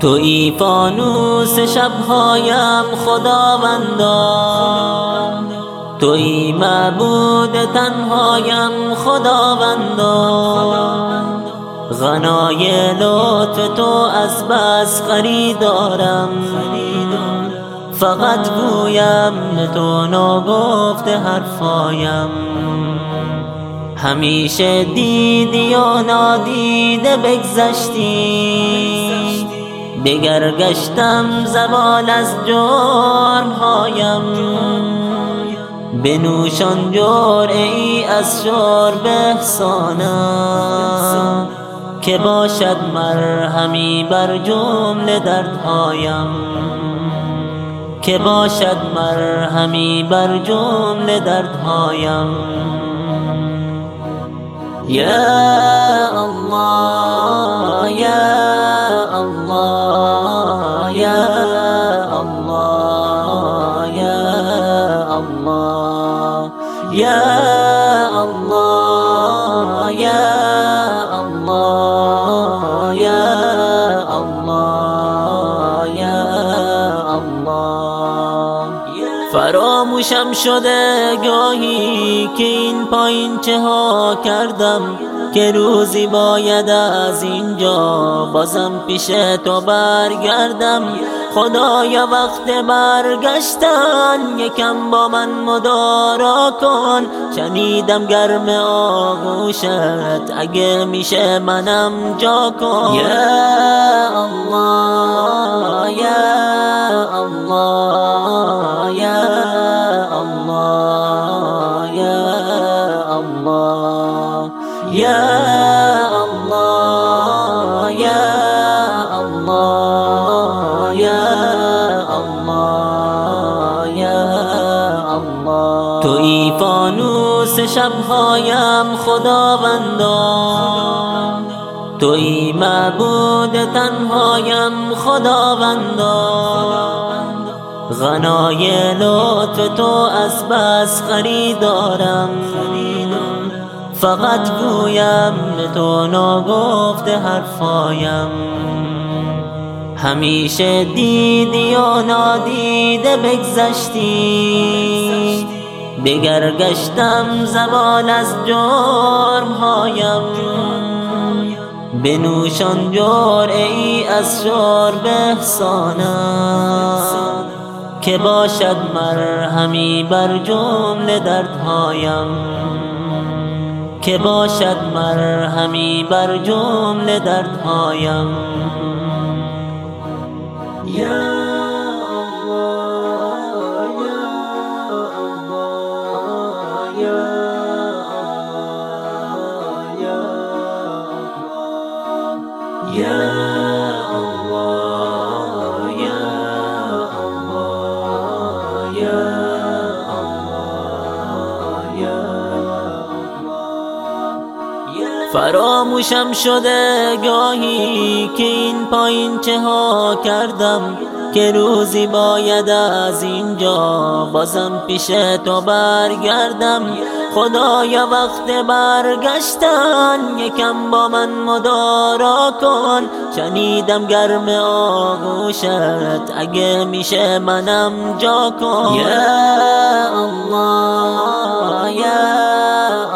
توی فانوس شبهایم خداوندا توی معبود تنهایم خداوندا غنای لطف تو از بس خریدارم. فقط گویم تو نگفته حرفایم. همیشه دیدی و نادیده بگذشتی. بگرگشتم زوال از جرمهایم بنوشان ای از شرب احسانم. که باشد مرهمی بر جمله دردهایم. که باشد مرهمی بر جمله دردهایم. یا الله. الله یا الله فراموشم شده گاهی که این پایین چه ها کردم که روزی باید از اینجا بازم پیش تو برگردم. خدایا وقت برگشتن یکم با من مدارا کن. شنیدم گرم آغوشت اگه میشه منم جا کن. یا الله یا الله. فانوس شبهایم خداوندا توی معبود تنهایم خداوندا غنای لطف تو از بس خریدارم. فقط گویم تو نگفته حرفایم. همیشه دیدی و نادیده بگذشتی. بگرگشتم زوال از جرمهایم. بنوشان ای از شرب احسانم. که باشد مرهمی بر جمله دردهایم. که باشد مرهمی بر جمله دردهایم. young. فراموشم شده گاهی که این پایین چه ها کردم که روزی باید از اینجا بازم پیش تو برگردم. خدایا وقت برگشتن یکم با من مدارا کن. شنیدم گرم آغوشت اگه میشه منم جا کن. یا الله یا